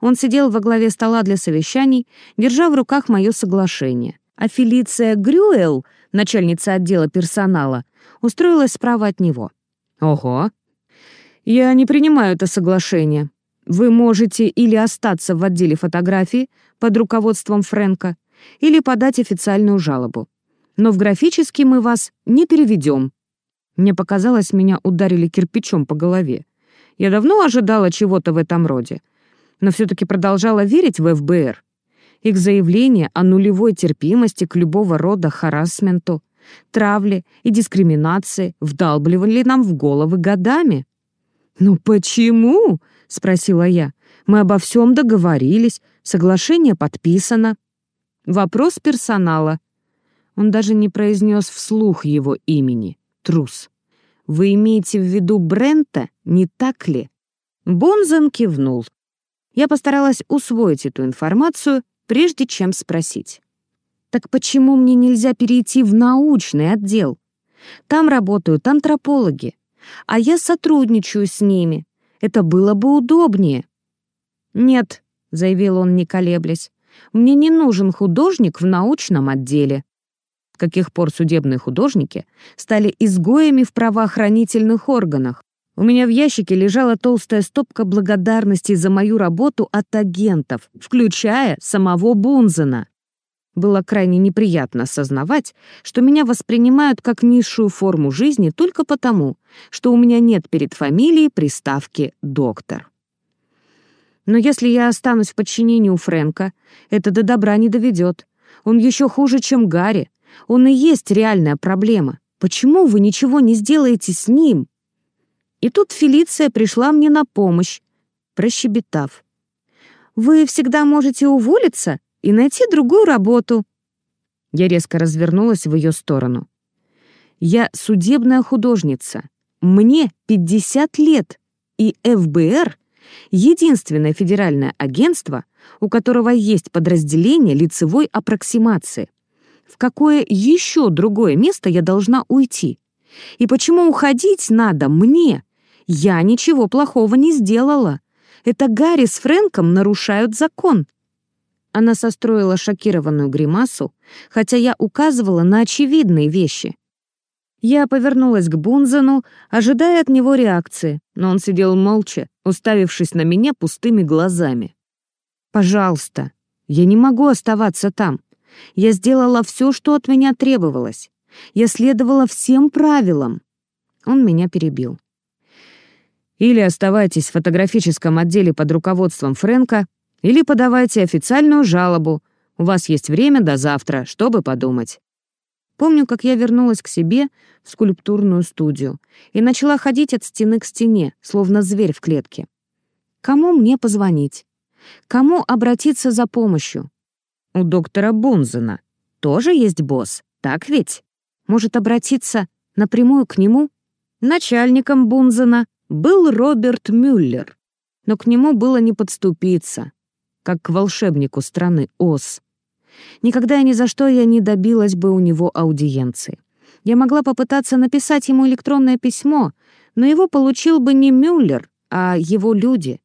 Он сидел во главе стола для совещаний, держа в руках мое соглашение. А Фелиция Грюэл, начальница отдела персонала, устроилась справа от него. «Ого! Я не принимаю это соглашение», вы можете или остаться в отделе фотографии под руководством Фрэнка, или подать официальную жалобу. Но в графический мы вас не переведем. Мне показалось, меня ударили кирпичом по голове. Я давно ожидала чего-то в этом роде, но все-таки продолжала верить в ФБР. Их заявление о нулевой терпимости к любого рода харассменту, травле и дискриминации вдалбливали нам в головы годами. «Ну почему?» — спросила я. «Мы обо всем договорились, соглашение подписано». «Вопрос персонала». Он даже не произнес вслух его имени. Трус. «Вы имеете в виду Брента, не так ли?» Бонзен кивнул. Я постаралась усвоить эту информацию, прежде чем спросить. «Так почему мне нельзя перейти в научный отдел? Там работают антропологи, а я сотрудничаю с ними, это было бы удобнее». «Нет», — заявил он, не колеблясь, «мне не нужен художник в научном отделе». Каких пор судебные художники стали изгоями в правоохранительных органах? У меня в ящике лежала толстая стопка благодарностей за мою работу от агентов, включая самого Бунзена. Было крайне неприятно осознавать, что меня воспринимают как низшую форму жизни только потому, что у меня нет перед фамилией приставки «доктор». Но если я останусь в подчинении у Фрэнка, это до добра не доведет. Он еще хуже, чем Гарри. Он и есть реальная проблема. Почему вы ничего не сделаете с ним? И тут Фелиция пришла мне на помощь, прощебетав. «Вы всегда можете уволиться и найти другую работу». Я резко развернулась в ее сторону. «Я судебная художница. Мне 50 лет, и ФБР — единственное федеральное агентство, у которого есть подразделение лицевой аппроксимации. В какое еще другое место я должна уйти? И почему уходить надо мне? Я ничего плохого не сделала. Это Гарри с Фрэнком нарушают закон. Она состроила шокированную гримасу, хотя я указывала на очевидные вещи. Я повернулась к Бунзену, ожидая от него реакции, но он сидел молча, уставившись на меня пустыми глазами. «Пожалуйста, я не могу оставаться там. Я сделала все, что от меня требовалось. Я следовала всем правилам». Он меня перебил. «Или оставайтесь в фотографическом отделе под руководством Фрэнка, или подавайте официальную жалобу. У вас есть время до завтра, чтобы подумать». Помню, как я вернулась к себе в скульптурную студию и начала ходить от стены к стене, словно зверь в клетке. Кому мне позвонить? Кому обратиться за помощью? У доктора Бунзена тоже есть босс, так ведь? Может, обратиться напрямую к нему? Начальником Бунзена был Роберт Мюллер, но к нему было не подступиться, как к волшебнику страны Оз. Никогда и ни за что я не добилась бы у него аудиенции. Я могла попытаться написать ему электронное письмо, но его получил бы не Мюллер, а его люди.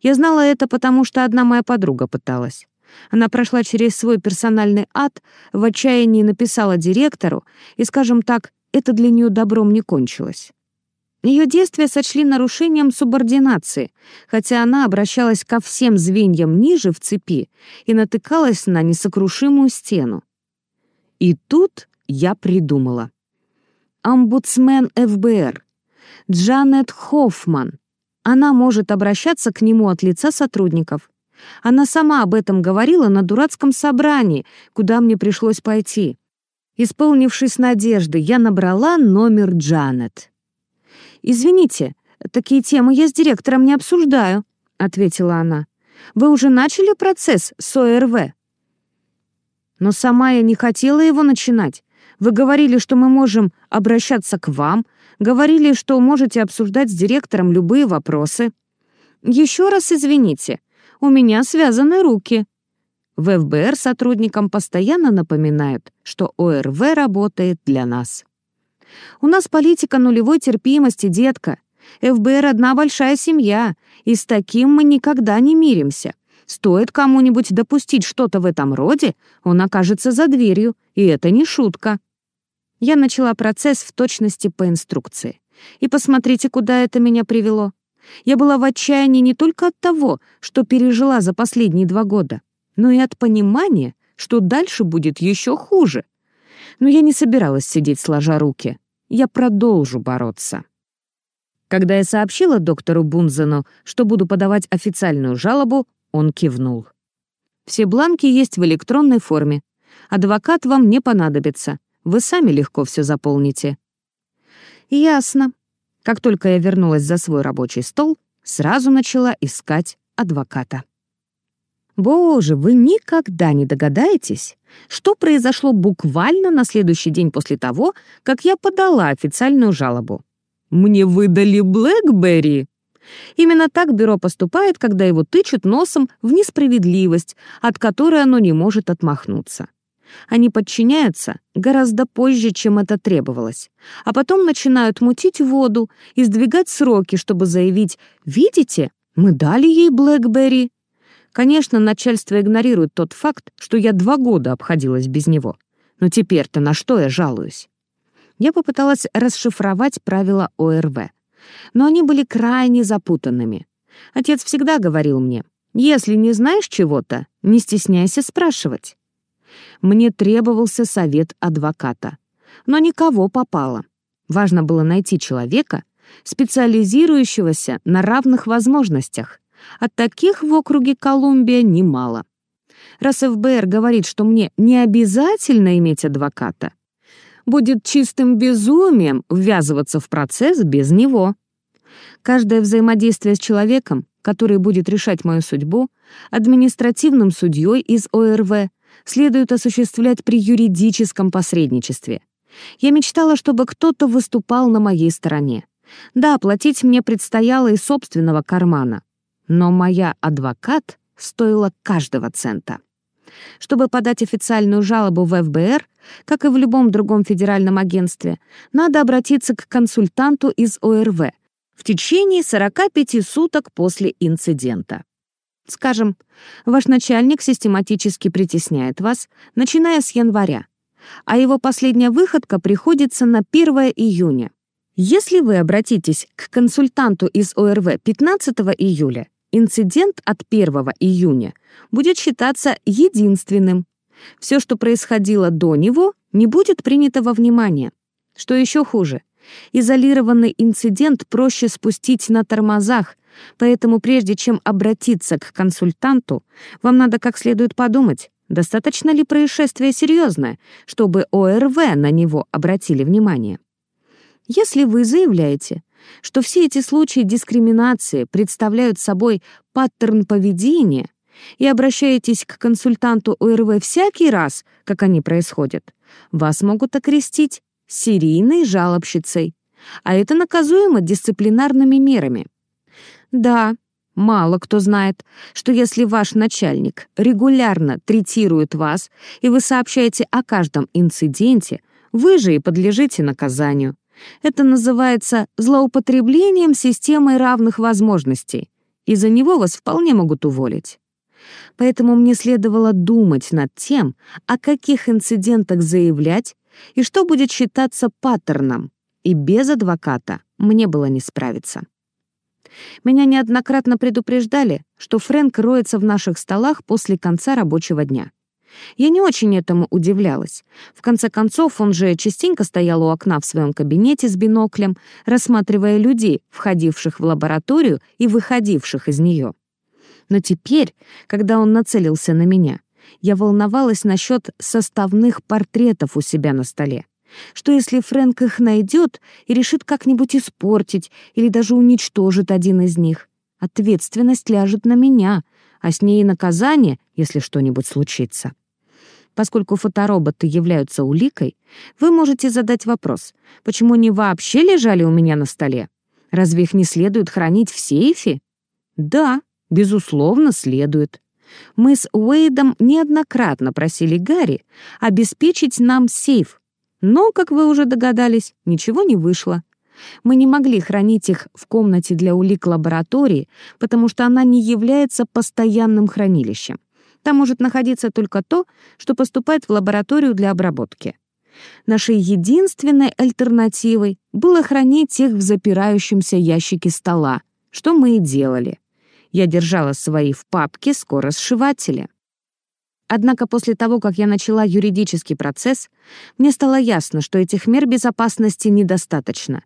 Я знала это, потому что одна моя подруга пыталась. Она прошла через свой персональный ад, в отчаянии написала директору, и, скажем так, это для нее добром не кончилось. Ее действия сочли нарушением субординации, хотя она обращалась ко всем звеньям ниже в цепи и натыкалась на несокрушимую стену. И тут я придумала. Омбудсмен ФБР, Джанет Хоффман. Она может обращаться к нему от лица сотрудников. Она сама об этом говорила на дурацком собрании, куда мне пришлось пойти. Исполнившись надежды, я набрала номер Джанет. «Извините, такие темы я с директором не обсуждаю», — ответила она. «Вы уже начали процесс с ОРВ?» «Но сама я не хотела его начинать. Вы говорили, что мы можем обращаться к вам, говорили, что можете обсуждать с директором любые вопросы. Еще раз извините, у меня связаны руки». В ФБР сотрудникам постоянно напоминают, что ОРВ работает для нас. У нас политика нулевой терпимости, детка. ФБР одна большая семья, и с таким мы никогда не миримся. Стоит кому-нибудь допустить что-то в этом роде, он окажется за дверью, и это не шутка. Я начала процесс в точности по инструкции. И посмотрите, куда это меня привело. Я была в отчаянии не только от того, что пережила за последние два года, но и от понимания, что дальше будет еще хуже. Но я не собиралась сидеть сложа руки я продолжу бороться. Когда я сообщила доктору Бунзену, что буду подавать официальную жалобу, он кивнул. «Все бланки есть в электронной форме. Адвокат вам не понадобится. Вы сами легко все заполните». «Ясно». Как только я вернулась за свой рабочий стол, сразу начала искать адвоката. Боже, вы никогда не догадаетесь, что произошло буквально на следующий день после того, как я подала официальную жалобу. Мне выдали Блэкберри. Именно так бюро поступает, когда его тычут носом в несправедливость, от которой оно не может отмахнуться. Они подчиняются гораздо позже, чем это требовалось, а потом начинают мутить воду и сдвигать сроки, чтобы заявить «Видите, мы дали ей Блэкберри». Конечно, начальство игнорирует тот факт, что я два года обходилась без него. Но теперь-то на что я жалуюсь? Я попыталась расшифровать правила ОРВ. Но они были крайне запутанными. Отец всегда говорил мне, если не знаешь чего-то, не стесняйся спрашивать. Мне требовался совет адвоката. Но никого попало. Важно было найти человека, специализирующегося на равных возможностях, а таких в округе Колумбия немало. Раз ФБР говорит, что мне не обязательно иметь адвоката, будет чистым безумием ввязываться в процесс без него. Каждое взаимодействие с человеком, который будет решать мою судьбу, административным судьей из ОРВ, следует осуществлять при юридическом посредничестве. Я мечтала, чтобы кто-то выступал на моей стороне. Да, платить мне предстояло из собственного кармана, но моя адвокат стоила каждого цента. Чтобы подать официальную жалобу в ФБР, как и в любом другом федеральном агентстве, надо обратиться к консультанту из ОРВ в течение 45 суток после инцидента. Скажем, ваш начальник систематически притесняет вас, начиная с января, а его последняя выходка приходится на 1 июня. Если вы обратитесь к консультанту из ОРВ 15 июля, инцидент от 1 июня будет считаться единственным. Все, что происходило до него, не будет принято во внимание. Что еще хуже, изолированный инцидент проще спустить на тормозах, поэтому прежде чем обратиться к консультанту, вам надо как следует подумать, достаточно ли происшествие серьезное, чтобы ОРВ на него обратили внимание. Если вы заявляете, что все эти случаи дискриминации представляют собой паттерн поведения и обращаетесь к консультанту ОРВ всякий раз, как они происходят, вас могут окрестить серийной жалобщицей, а это наказуемо дисциплинарными мерами. Да, мало кто знает, что если ваш начальник регулярно третирует вас, и вы сообщаете о каждом инциденте, вы же и подлежите наказанию. Это называется злоупотреблением системой равных возможностей, и за него вас вполне могут уволить. Поэтому мне следовало думать над тем, о каких инцидентах заявлять и что будет считаться паттерном, и без адвоката мне было не справиться. Меня неоднократно предупреждали, что Фрэнк роется в наших столах после конца рабочего дня. Я не очень этому удивлялась. В конце концов, он же частенько стоял у окна в своем кабинете с биноклем, рассматривая людей, входивших в лабораторию и выходивших из нее. Но теперь, когда он нацелился на меня, я волновалась насчет составных портретов у себя на столе. Что если Фрэнк их найдет и решит как-нибудь испортить или даже уничтожит один из них? Ответственность ляжет на меня, а с ней и наказание, если что-нибудь случится. Поскольку фотороботы являются уликой, вы можете задать вопрос, почему они вообще лежали у меня на столе? Разве их не следует хранить в сейфе? Да, безусловно, следует. Мы с Уэйдом неоднократно просили Гарри обеспечить нам сейф, но, как вы уже догадались, ничего не вышло. Мы не могли хранить их в комнате для улик лаборатории, потому что она не является постоянным хранилищем. Там может находиться только то, что поступает в лабораторию для обработки. Нашей единственной альтернативой было хранить их в запирающемся ящике стола, что мы и делали. Я держала свои в папке скоросшивателя. Однако после того, как я начала юридический процесс, мне стало ясно, что этих мер безопасности недостаточно,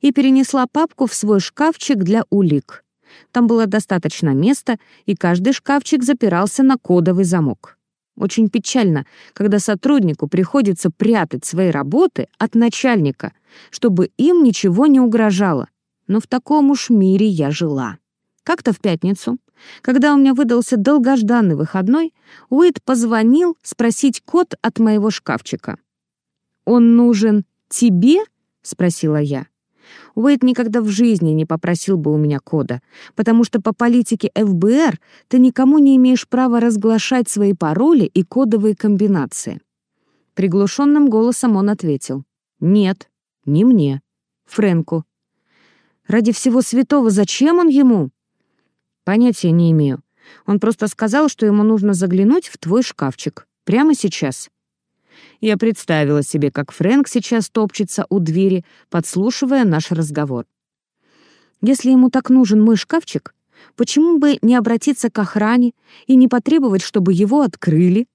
и перенесла папку в свой шкафчик для улик. Там было достаточно места, и каждый шкафчик запирался на кодовый замок. Очень печально, когда сотруднику приходится прятать свои работы от начальника, чтобы им ничего не угрожало. Но в таком уж мире я жила. Как-то в пятницу, когда у меня выдался долгожданный выходной, Уэйд позвонил спросить код от моего шкафчика. «Он нужен тебе?» — спросила я. Уэйд никогда в жизни не попросил бы у меня кода, потому что по политике ФБР ты никому не имеешь права разглашать свои пароли и кодовые комбинации. Приглушенным голосом он ответил. «Нет, не мне. Фрэнку». «Ради всего святого, зачем он ему?» «Понятия не имею. Он просто сказал, что ему нужно заглянуть в твой шкафчик. Прямо сейчас». Я представила себе, как Фрэнк сейчас топчется у двери, подслушивая наш разговор. Если ему так нужен мой шкафчик, почему бы не обратиться к охране и не потребовать, чтобы его открыли?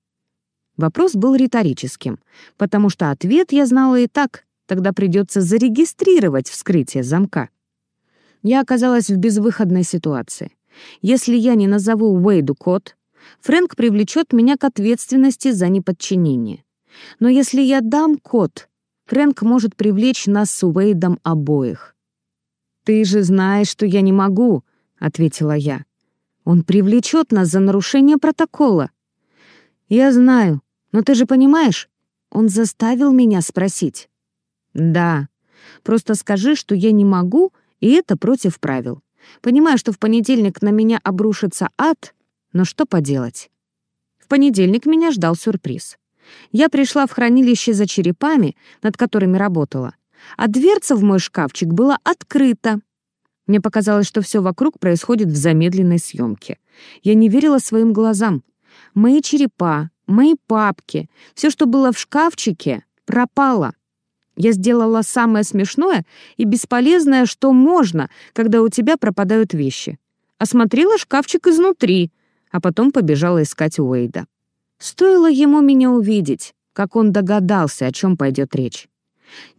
Вопрос был риторическим, потому что ответ я знала и так, тогда придется зарегистрировать вскрытие замка. Я оказалась в безвыходной ситуации. Если я не назову Уэйду код, Фрэнк привлечет меня к ответственности за неподчинение. Но если я дам код, Фрэнк может привлечь нас с Уэйдом обоих. «Ты же знаешь, что я не могу», — ответила я. «Он привлечет нас за нарушение протокола». «Я знаю, но ты же понимаешь, он заставил меня спросить». «Да, просто скажи, что я не могу, и это против правил. Понимаю, что в понедельник на меня обрушится ад, но что поделать?» В понедельник меня ждал сюрприз. Я пришла в хранилище за черепами, над которыми работала, а дверца в мой шкафчик была открыта. Мне показалось, что все вокруг происходит в замедленной съемке. Я не верила своим глазам. Мои черепа, мои папки, все, что было в шкафчике, пропало. Я сделала самое смешное и бесполезное, что можно, когда у тебя пропадают вещи. Осмотрела шкафчик изнутри, а потом побежала искать Уэйда. Стоило ему меня увидеть, как он догадался, о чем пойдет речь.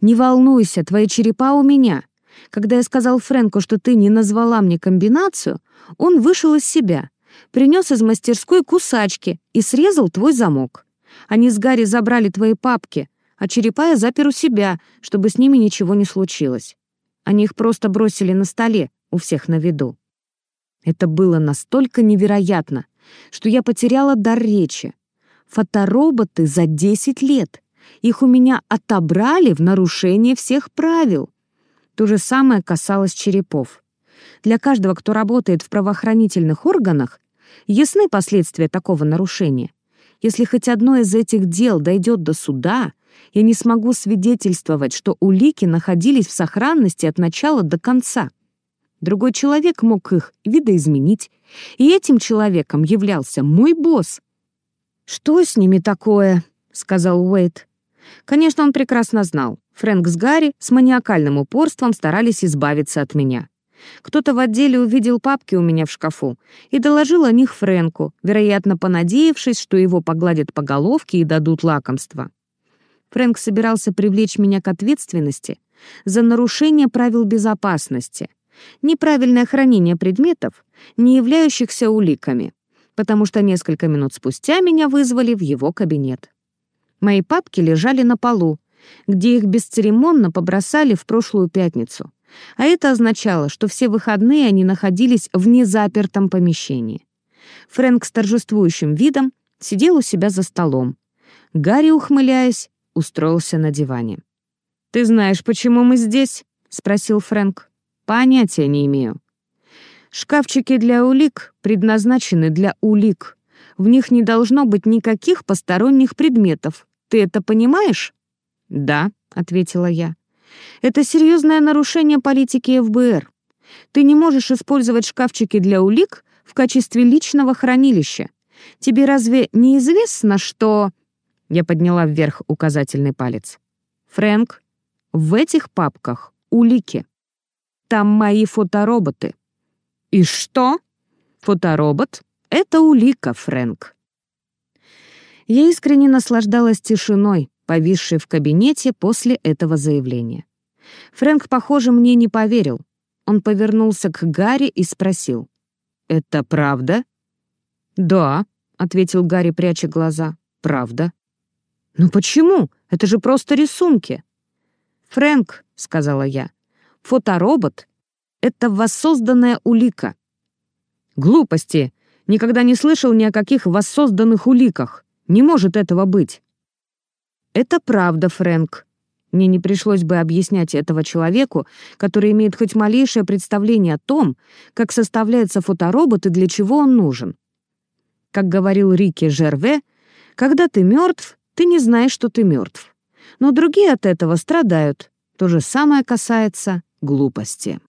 «Не волнуйся, твои черепа у меня. Когда я сказал Фрэнку, что ты не назвала мне комбинацию, он вышел из себя, принес из мастерской кусачки и срезал твой замок. Они с Гарри забрали твои папки, а черепа я запер у себя, чтобы с ними ничего не случилось. Они их просто бросили на столе, у всех на виду. Это было настолько невероятно, что я потеряла дар речи. Фотороботы за 10 лет. Их у меня отобрали в нарушение всех правил. То же самое касалось черепов. Для каждого, кто работает в правоохранительных органах, ясны последствия такого нарушения. Если хоть одно из этих дел дойдет до суда, я не смогу свидетельствовать, что улики находились в сохранности от начала до конца. Другой человек мог их видоизменить, и этим человеком являлся мой босс. «Что с ними такое?» — сказал Уэйт. Конечно, он прекрасно знал. Фрэнк с Гарри с маниакальным упорством старались избавиться от меня. Кто-то в отделе увидел папки у меня в шкафу и доложил о них Фрэнку, вероятно, понадеявшись, что его погладят по головке и дадут лакомство. Фрэнк собирался привлечь меня к ответственности за нарушение правил безопасности, неправильное хранение предметов, не являющихся уликами, потому что несколько минут спустя меня вызвали в его кабинет. Мои папки лежали на полу, где их бесцеремонно побросали в прошлую пятницу. А это означало, что все выходные они находились в незапертом помещении. Фрэнк с торжествующим видом сидел у себя за столом. Гарри, ухмыляясь, устроился на диване. «Ты знаешь, почему мы здесь?» — спросил Фрэнк. «Понятия не имею». «Шкафчики для улик предназначены для улик. В них не должно быть никаких посторонних предметов. Ты это понимаешь?» «Да», — ответила я. «Это серьезное нарушение политики ФБР. Ты не можешь использовать шкафчики для улик в качестве личного хранилища. Тебе разве не известно, что...» Я подняла вверх указательный палец. «Фрэнк, в этих папках улики. Там мои фотороботы». «И что?» «Фоторобот — это улика, Фрэнк». Я искренне наслаждалась тишиной, повисшей в кабинете после этого заявления. Фрэнк, похоже, мне не поверил. Он повернулся к Гарри и спросил. «Это правда?» «Да», — ответил Гарри, пряча глаза. «Правда». «Ну почему? Это же просто рисунки». «Фрэнк», — сказала я, — «фоторобот — это воссозданная улика». «Глупости! Никогда не слышал ни о каких воссозданных уликах. Не может этого быть». «Это правда, Фрэнк». Мне не пришлось бы объяснять этого человеку, который имеет хоть малейшее представление о том, как составляется фоторобот и для чего он нужен. Как говорил Рики Жерве, когда ты мертв, ты не знаешь, что ты мертв. Но другие от этого страдают. То же самое касается глупости.